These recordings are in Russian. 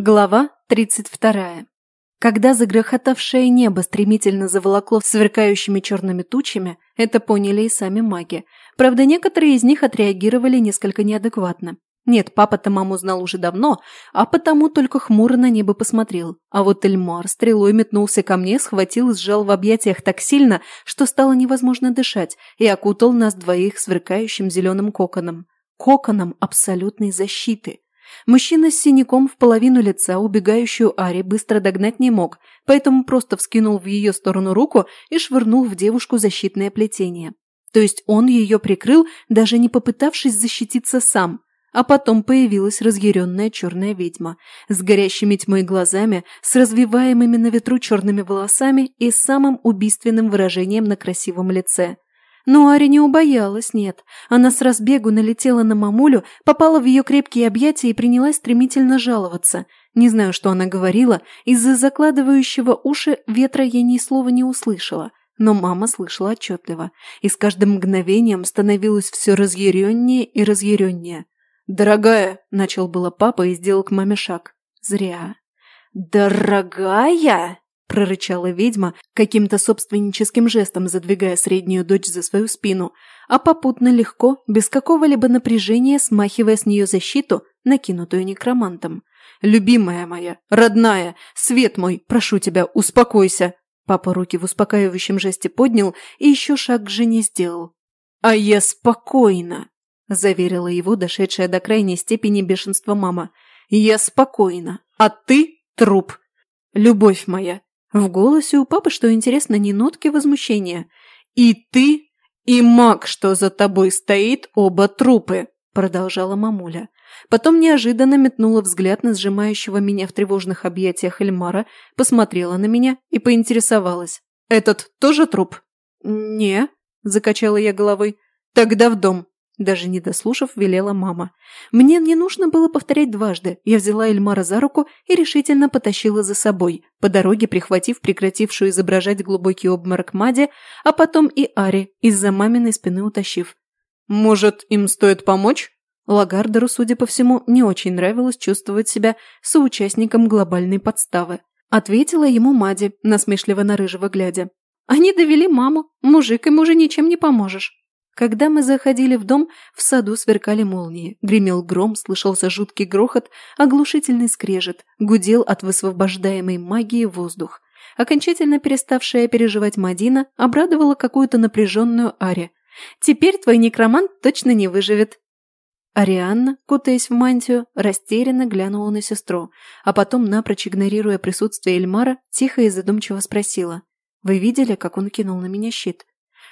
Глава 32. Когда загрохотавшее небо стремительно заволокло сверкающими черными тучами, это поняли и сами маги. Правда, некоторые из них отреагировали несколько неадекватно. Нет, папа-то маму знал уже давно, а потому только хмуро на небо посмотрел. А вот Эльмар стрелой метнулся ко мне, схватил и сжал в объятиях так сильно, что стало невозможно дышать, и окутал нас двоих сверкающим зеленым коконом. Коконом абсолютной защиты. Мужчина с синяком в половину лица, убегающую Ари, быстро догнать не мог, поэтому просто вскинул в ее сторону руку и швырнул в девушку защитное плетение. То есть он ее прикрыл, даже не попытавшись защититься сам. А потом появилась разъяренная черная ведьма с горящими тьмой глазами, с развиваемыми на ветру черными волосами и самым убийственным выражением на красивом лице – но Ари не убоялась, нет. Она с разбегу налетела на мамулю, попала в ее крепкие объятия и принялась стремительно жаловаться. Не знаю, что она говорила, из-за закладывающего уши ветра я ни слова не услышала. Но мама слышала отчетливо, и с каждым мгновением становилось все разъяреннее и разъяреннее. «Дорогая!» – начал было папа и сделал к маме шаг. Зря. «Дорогая!» Прорычала ведьма, каким-то собственническим жестом задвигая среднюю дочь за свою спину, а попутно легко, без какого-либо напряжения, смахивая с нее защиту, накинутую некромантом. «Любимая моя, родная, свет мой, прошу тебя, успокойся!» Папа руки в успокаивающем жесте поднял и еще шаг к жене сделал. «А я спокойно!» – заверила его дошедшая до крайней степени бешенства мама. «Я спокойна, а ты – труп!» «Любовь моя, в голосе у папы, что интересно, не нотки возмущения. «И ты, и маг, что за тобой стоит, оба трупы!» продолжала мамуля. Потом неожиданно метнула взгляд на сжимающего меня в тревожных объятиях Эльмара, посмотрела на меня и поинтересовалась. «Этот тоже труп?» «Не», – закачала я головой. «Тогда в дом. Даже не дослушав, велела мама. Мне не нужно было повторять дважды. Я взяла Эльмара за руку и решительно потащила за собой, по дороге прихватив прекратившую изображать глубокий обморок Мади, а потом и Ари, из-за маминой спины утащив. «Может, им стоит помочь?» Лагардеру, судя по всему, не очень нравилось чувствовать себя соучастником глобальной подставы. Ответила ему Мади, насмешливо на рыжего глядя. «Они довели маму. Мужик, ему уже ничем не поможешь». Когда мы заходили в дом, в саду сверкали молнии, гремел гром, слышался жуткий грохот, оглушительный скрежет, гудел от высвобождаемой магии воздух. Окончательно переставшая переживать Мадина обрадовала какую-то напряженную Ари. «Теперь твой некромант точно не выживет!» Арианна, кутаясь в мантию, растерянно глянула на сестру, а потом, напрочь игнорируя присутствие Эльмара, тихо и задумчиво спросила. «Вы видели, как он кинул на меня щит?»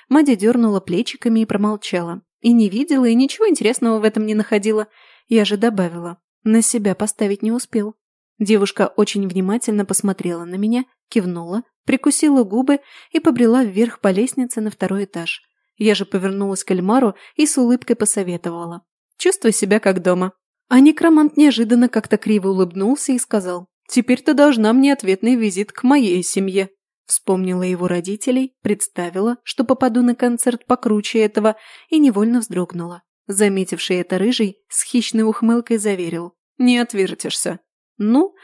Мадя дернула плечиками и промолчала. И не видела, и ничего интересного в этом не находила. Я же добавила. На себя поставить не успел. Девушка очень внимательно посмотрела на меня, кивнула, прикусила губы и побрела вверх по лестнице на второй этаж. Я же повернулась к Эльмару и с улыбкой посоветовала. «Чувствуй себя как дома». А некромант неожиданно как-то криво улыбнулся и сказал. «Теперь ты должна мне ответный визит к моей семье». Вспомнила его родителей, представила, что попаду на концерт покруче этого, и невольно вздрогнула. Заметивший это рыжий, с хищной ухмылкой заверил. «Не отвертишься». Ну,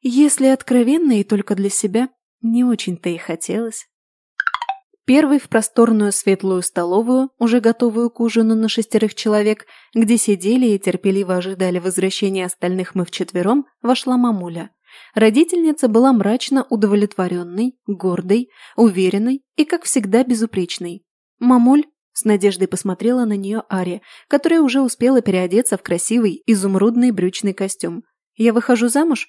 если откровенно и только для себя, не очень-то и хотелось. Первый в просторную светлую столовую, уже готовую к ужину на шестерых человек, где сидели и терпеливо ожидали возвращения остальных мы вчетвером, вошла мамуля. Родительница была мрачно удовлетворенной, гордой, уверенной и, как всегда, безупречной. «Мамуль?» – с надеждой посмотрела на нее Ари, которая уже успела переодеться в красивый изумрудный брючный костюм. «Я выхожу замуж?»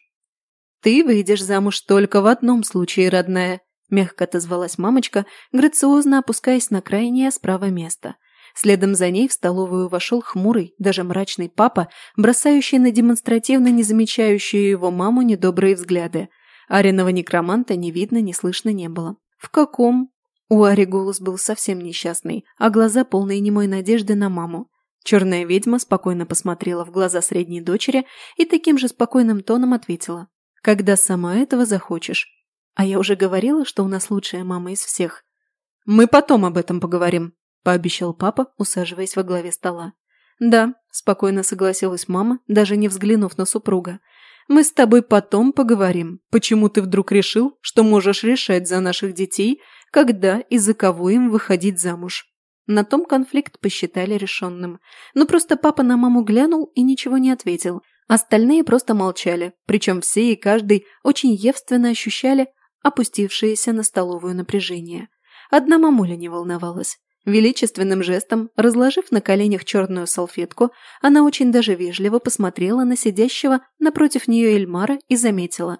«Ты выйдешь замуж только в одном случае, родная», – мягко отозвалась мамочка, грациозно опускаясь на крайнее справа место. Следом за ней в столовую вошел хмурый, даже мрачный папа, бросающий на демонстративно не замечающую его маму недобрые взгляды. Ариного некроманта ни видно, ни слышно не было. «В каком?» У Ари голос был совсем несчастный, а глаза полные немой надежды на маму. Черная ведьма спокойно посмотрела в глаза средней дочери и таким же спокойным тоном ответила. «Когда сама этого захочешь. А я уже говорила, что у нас лучшая мама из всех. Мы потом об этом поговорим», – пообещал папа, усаживаясь во главе стола. «Да», – спокойно согласилась мама, даже не взглянув на супруга. Мы с тобой потом поговорим, почему ты вдруг решил, что можешь решать за наших детей, когда и за кого им выходить замуж. На том конфликт посчитали решенным. Но просто папа на маму глянул и ничего не ответил. Остальные просто молчали, причем все и каждый очень явственно ощущали опустившееся на столовую напряжение. Одна мамуля не волновалась. Величественным жестом, разложив на коленях черную салфетку, она очень даже вежливо посмотрела на сидящего напротив нее Эльмара и заметила.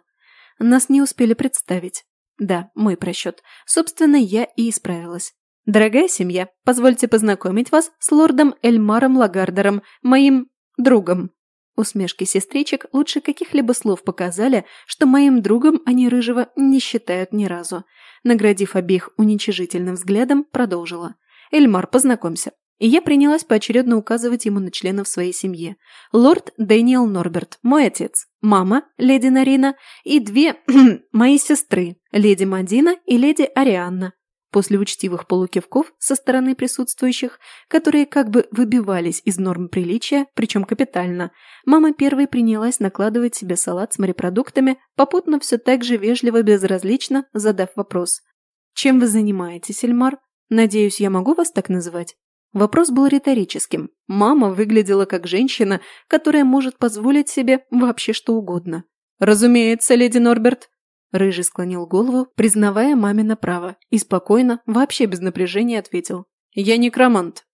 Нас не успели представить. Да, мой просчет. Собственно, я и исправилась. Дорогая семья, позвольте познакомить вас с лордом Эльмаром Лагардером, моим другом. Усмешки сестричек лучше каких-либо слов показали, что моим другом они Рыжего не считают ни разу. Наградив обеих уничижительным взглядом, продолжила. «Эльмар, познакомься». И я принялась поочередно указывать ему на членов своей семьи. Лорд Дэниел Норберт, мой отец, мама, леди Нарина, и две мои сестры, леди Мадина и леди Арианна. После учтивых полукивков со стороны присутствующих, которые как бы выбивались из норм приличия, причем капитально, мама первой принялась накладывать себе салат с морепродуктами, попутно все так же вежливо безразлично задав вопрос. «Чем вы занимаетесь, Эльмар?» Надеюсь, я могу вас так называть? Вопрос был риторическим. Мама выглядела как женщина, которая может позволить себе вообще что угодно. «Разумеется, леди Норберт!» Рыжий склонил голову, признавая мамино право, и спокойно, вообще без напряжения ответил. «Я некромант».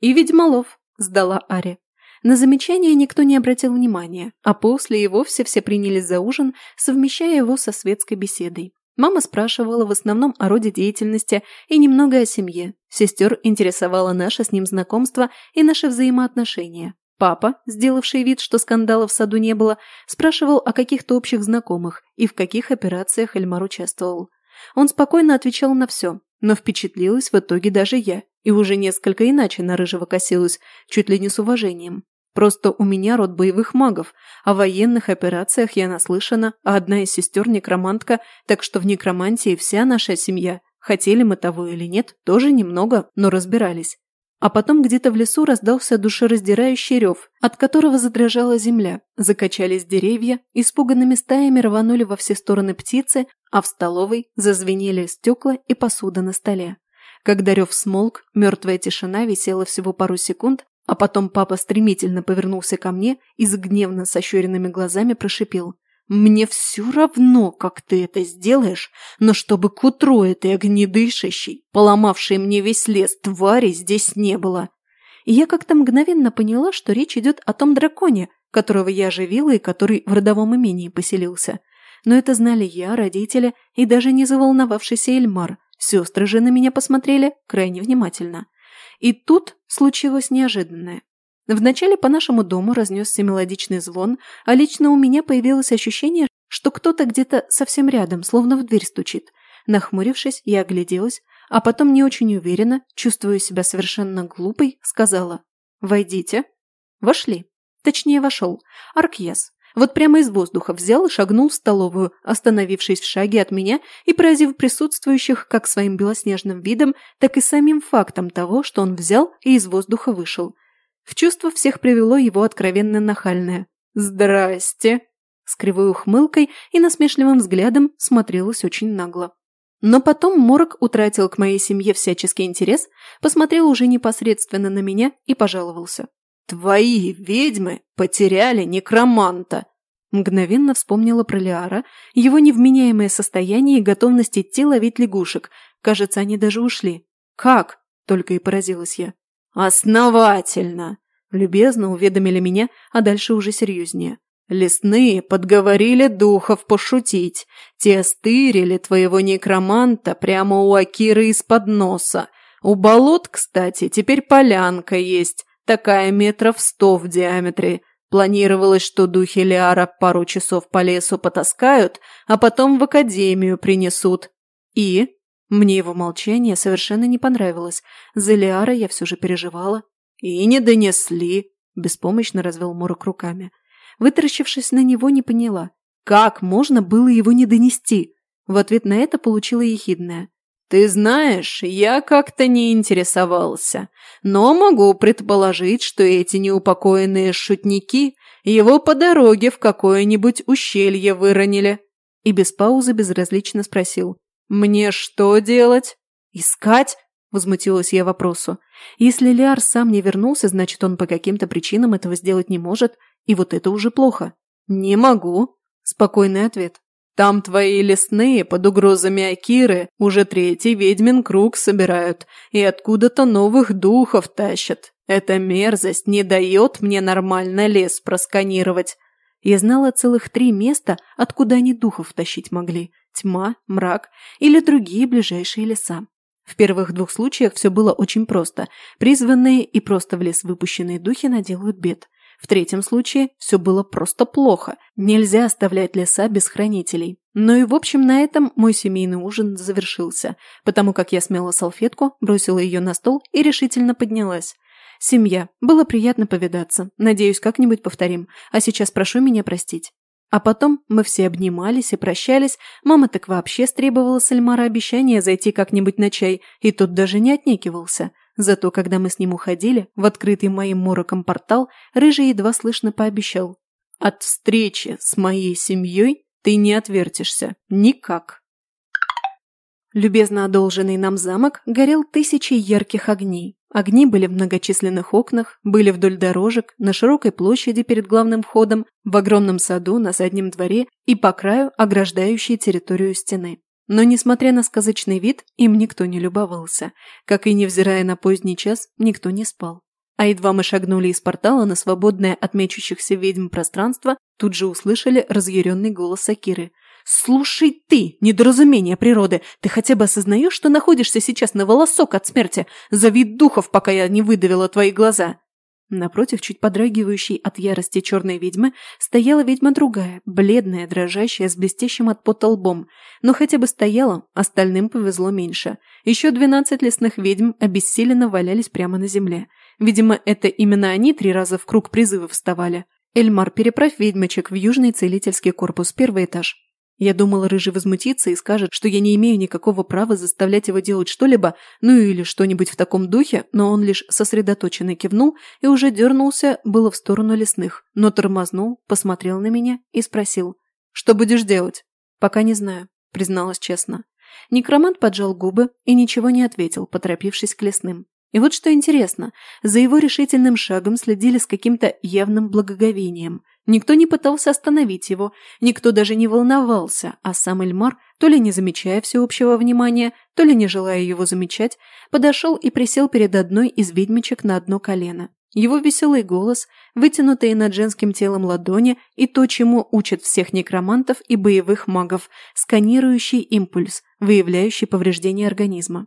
«И ведьмолов», – сдала Ари. На замечание никто не обратил внимания, а после и вовсе все принялись за ужин, совмещая его со светской беседой. Мама спрашивала в основном о роде деятельности и немного о семье. Сестер интересовало наше с ним знакомство и наши взаимоотношения. Папа, сделавший вид, что скандала в саду не было, спрашивал о каких-то общих знакомых и в каких операциях Эльмар участвовал. Он спокойно отвечал на все, но впечатлилась в итоге даже я, и уже несколько иначе на Рыжего косилась, чуть ли не с уважением. Просто у меня род боевых магов, о военных операциях я наслышана, а одна из сестер – некромантка, так что в некромантии вся наша семья. Хотели мы того или нет, тоже немного, но разбирались. А потом где-то в лесу раздался душераздирающий рев, от которого задрожала земля, закачались деревья, испуганными стаями рванули во все стороны птицы, а в столовой зазвенели стекла и посуда на столе. Когда рев смолк, мертвая тишина висела всего пару секунд, а потом папа стремительно повернулся ко мне и с гневно сощуренными глазами прошипел. «Мне все равно, как ты это сделаешь, но чтобы к утру этой огнедышащей, поломавшей мне весь лес твари, здесь не было». И я как-то мгновенно поняла, что речь идет о том драконе, которого я оживила и который в родовом имении поселился. Но это знали я, родители и даже не заволновавшийся Эльмар. Сестры же на меня посмотрели крайне внимательно. И тут случилось неожиданное. Вначале по нашему дому разнесся мелодичный звон, а лично у меня появилось ощущение, что кто-то где-то совсем рядом, словно в дверь стучит. Нахмурившись, я огляделась, а потом не очень уверенно, чувствуя себя совершенно глупой, сказала «Войдите». Вошли. Точнее, вошел. Аркьес. Вот прямо из воздуха взял и шагнул в столовую, остановившись в шаге от меня и поразив присутствующих как своим белоснежным видом, так и самим фактом того, что он взял и из воздуха вышел. В чувство всех привело его откровенно нахальное «Здрасте!» с кривой ухмылкой и насмешливым взглядом смотрелось очень нагло. Но потом Морок утратил к моей семье всяческий интерес, посмотрел уже непосредственно на меня и пожаловался. «Твои ведьмы потеряли некроманта!» Мгновенно вспомнила про Лиара, его невменяемое состояние и готовность идти ловить лягушек. Кажется, они даже ушли. «Как?» – только и поразилась я. «Основательно!» – любезно уведомили меня, а дальше уже серьезнее. Лесные подговорили духов пошутить. Те стырили твоего некроманта прямо у Акиры из-под носа. У болот, кстати, теперь полянка есть, такая метров сто в диаметре. Планировалось, что духи Лиара пару часов по лесу потаскают, а потом в академию принесут. И? Мне его молчание совершенно не понравилось. За Лиара я все же переживала. И не донесли, беспомощно развел Морок руками. Вытаращившись на него, не поняла. Как можно было его не донести? В ответ на это получила ехидное. «Ты знаешь, я как-то не интересовался, но могу предположить, что эти неупокоенные шутники Его по дороге в какое-нибудь ущелье выронили». И без паузы безразлично спросил. «Мне что делать?» «Искать?» – возмутилась я вопросу. «Если Лиар сам не вернулся, значит, он по каким-то причинам этого сделать не может, и вот это уже плохо». «Не могу», – спокойный ответ. «Там твои лесные под угрозами Акиры уже третий ведьмин круг собирают и откуда-то новых духов тащат. Эта мерзость не дает мне нормально лес просканировать». Я знала целых три места, откуда они духов тащить могли – тьма, мрак или другие ближайшие леса. В первых двух случаях все было очень просто. Призванные и просто в лес выпущенные духи наделают бед. В третьем случае все было просто плохо. Нельзя оставлять леса без хранителей. Ну и в общем на этом мой семейный ужин завершился, потому как я смела салфетку, бросила ее на стол и решительно поднялась. Семья. Было приятно повидаться. Надеюсь, как-нибудь повторим. А сейчас прошу меня простить. А потом мы все обнимались и прощались, мама так вообще стребовала с Эльмара обещания зайти как-нибудь на чай, и тот даже не отнекивался. Зато когда мы с ним уходили, в открытый моим мороком портал, Рыжий едва слышно пообещал. «От встречи с моей семьей ты не отвертишься. Никак». Любезно одолженный нам замок горел тысячей ярких огней. Огни были в многочисленных окнах, были вдоль дорожек, на широкой площади перед главным входом, в огромном саду, на заднем дворе и по краю, ограждающей территорию стены. Но, несмотря на сказочный вид, им никто не любовался. Как и невзирая на поздний час, никто не спал. А едва мы шагнули из портала на свободное от мечущихся ведьм пространство, тут же услышали разъяренный голос Акиры. «Слушай ты, недоразумение природы, ты хотя бы осознаешь, что находишься сейчас на волосок от смерти? Зови духов, пока я не выдавила твои глаза!» Напротив, чуть подрагивающей от ярости черной ведьмы, стояла ведьма другая, бледная, дрожащая, с блестящим от пота лбом. Но хотя бы стояла, остальным повезло меньше. Еще двенадцать лесных ведьм обессиленно валялись прямо на земле. Видимо, это именно они три раза в круг призыва вставали. Эльмар, переправь ведьмочек в южный целительский корпус, первый этаж. Я думала, Рыжий возмутится и скажет, что я не имею никакого права заставлять его делать что-либо, ну или что-нибудь в таком духе, но он лишь сосредоточенно кивнул и уже дернулся было в сторону лесных, но тормознул, посмотрел на меня и спросил, «Что будешь делать?» «Пока не знаю», призналась честно. Некромант поджал губы и ничего не ответил, поторопившись к лесным. И вот что интересно, за его решительным шагом следили с каким-то явным благоговением. Никто не пытался остановить его, никто даже не волновался, а сам Эльмар, то ли не замечая всеобщего внимания, то ли не желая его замечать, подошел и присел перед одной из ведьмичек на одно колено. Его веселый голос, вытянутые над женским телом ладони и то, чему учат всех некромантов и боевых магов, сканирующий импульс, выявляющий повреждение организма.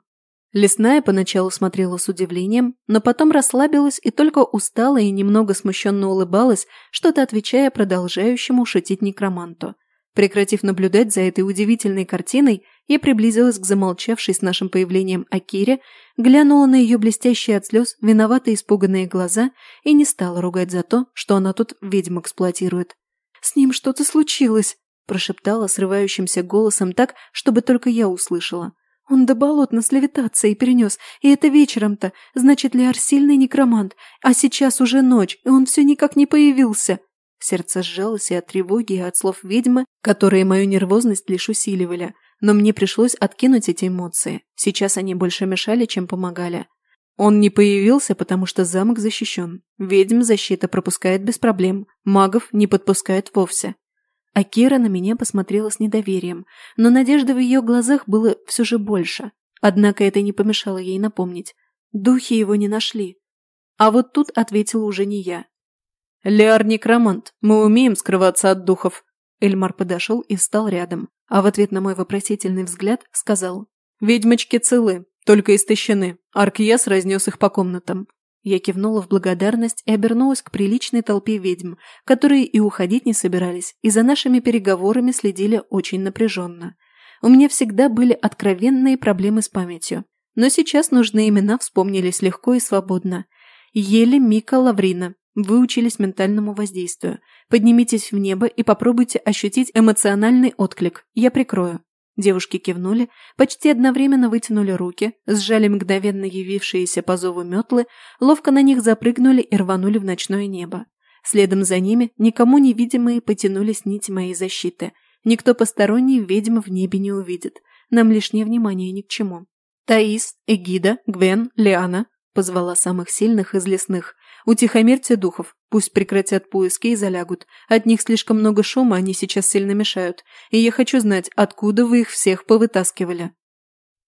Лесная поначалу смотрела с удивлением, но потом расслабилась и только устала и немного смущенно улыбалась, что-то отвечая продолжающему шутить некроманту. Прекратив наблюдать за этой удивительной картиной, я приблизилась к замолчавшей с нашим появлением Акире, глянула на ее блестящие от слез, виновато испуганные глаза и не стала ругать за то, что она тут ведьм эксплуатирует. «С ним что-то случилось», – прошептала срывающимся голосом так, чтобы только я услышала. Он до болот нас левитацией перенес, и это вечером-то, значит ли сильный некромант, а сейчас уже ночь, и он все никак не появился. Сердце сжалось и от тревоги, и от слов ведьмы, которые мою нервозность лишь усиливали. Но мне пришлось откинуть эти эмоции. Сейчас они больше мешали, чем помогали. Он не появился, потому что замок защищен. Ведьм защита пропускает без проблем, магов не подпускает вовсе. А Кира на меня посмотрела с недоверием, но надежды в ее глазах было все же больше. Однако это не помешало ей напомнить. Духи его не нашли. А вот тут ответила уже не я. «Леар Некромант, мы умеем скрываться от духов». Эльмар подошел и встал рядом, а в ответ на мой вопросительный взгляд сказал. «Ведьмочки целы, только истощены. Аркьяс разнес их по комнатам. Я кивнула в благодарность и обернулась к приличной толпе ведьм, которые и уходить не собирались, и за нашими переговорами следили очень напряженно. У меня всегда были откровенные проблемы с памятью. Но сейчас нужные имена вспомнились легко и свободно. Еле Мика Лаврина. Выучились ментальному воздействию. Поднимитесь в небо и попробуйте ощутить эмоциональный отклик. Я прикрою. Девушки кивнули, почти одновременно вытянули руки, сжали мгновенно явившиеся по зову метлы, ловко на них запрыгнули и рванули в ночное небо. Следом за ними никому невидимые потянулись нити моей защиты. Никто посторонний ведьм в небе не увидит. Нам лишнее внимание ни к чему. «Таис, Эгида, Гвен, Лиана», – позвала самых сильных из лесных. «Утихомирьте духов, пусть прекратят поиски и залягут. От них слишком много шума, они сейчас сильно мешают. И я хочу знать, откуда вы их всех повытаскивали».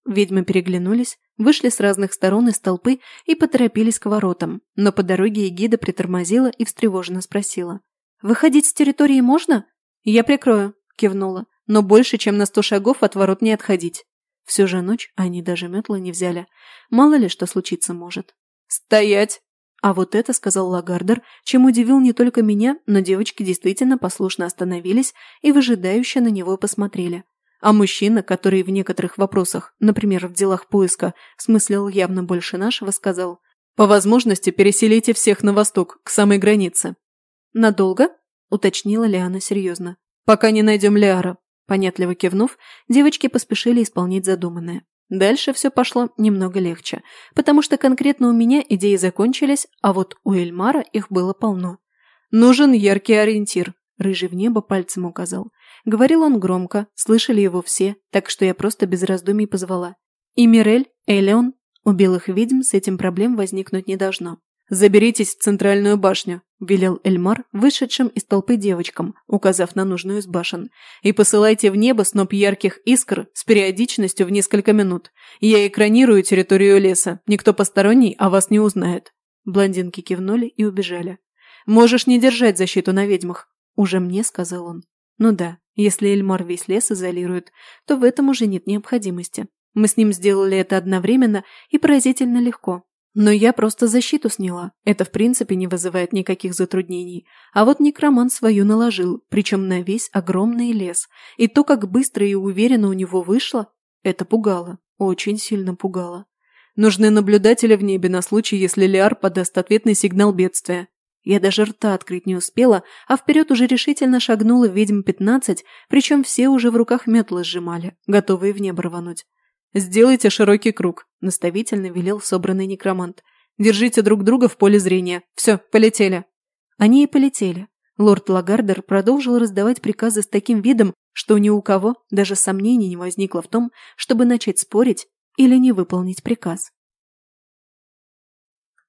Ведьмы переглянулись, вышли с разных сторон из толпы и поторопились к воротам, но по дороге Эгида притормозила и встревоженно спросила. «Выходить с территории можно?» «Я прикрою», – кивнула, «но больше, чем на сто шагов от ворот не отходить». Всю же ночь они даже метла не взяли. Мало ли что случиться может. «Стоять!» А вот это сказал Лагардер, чем удивил не только меня, но девочки действительно послушно остановились и выжидающе на него посмотрели. А мужчина, который в некоторых вопросах, например, в делах поиска, смыслил явно больше нашего, сказал «По возможности переселите всех на восток, к самой границе». «Надолго?» – уточнила Лиана серьезно. «Пока не найдем Лиара». Понятливо кивнув, девочки поспешили исполнять задуманное. Дальше все пошло немного легче, потому что конкретно у меня идеи закончились, а вот у Эльмара их было полно. «Нужен яркий ориентир», – Рыжий в небо пальцем указал. Говорил он громко, слышали его все, так что я просто без раздумий позвала. И Мирель, Элеон, у белых ведьм с этим проблем возникнуть не должно. «Заберитесь в центральную башню», – велел Эльмар, вышедшим из толпы девочкам, указав на нужную из башен, «и посылайте в небо сноп ярких искр с периодичностью в несколько минут. Я экранирую территорию леса, никто посторонний о вас не узнает». Блондинки кивнули и убежали. «Можешь не держать защиту на ведьмах», – уже мне сказал он. «Ну да, если Эльмар весь лес изолирует, то в этом уже нет необходимости. Мы с ним сделали это одновременно и поразительно легко. Но я просто защиту сняла. Это в принципе не вызывает никаких затруднений. А вот некроман свою наложил, причем на весь огромный лес. И то, как быстро и уверенно у него вышло, это пугало. Очень сильно пугало. Нужны наблюдатели в небе на случай, если Лиар подаст ответный сигнал бедствия. Я даже рта открыть не успела, а вперед уже решительно шагнула ведьм пятнадцать, причем все уже в руках метлы сжимали, готовые в небо рвануть. «Сделайте широкий круг», – наставительно велел собранный некромант. «Держите друг друга в поле зрения. Все, полетели». Они и полетели. Лорд Лагардер продолжил раздавать приказы с таким видом, что ни у кого даже сомнений не возникло в том, чтобы начать спорить или не выполнить приказ.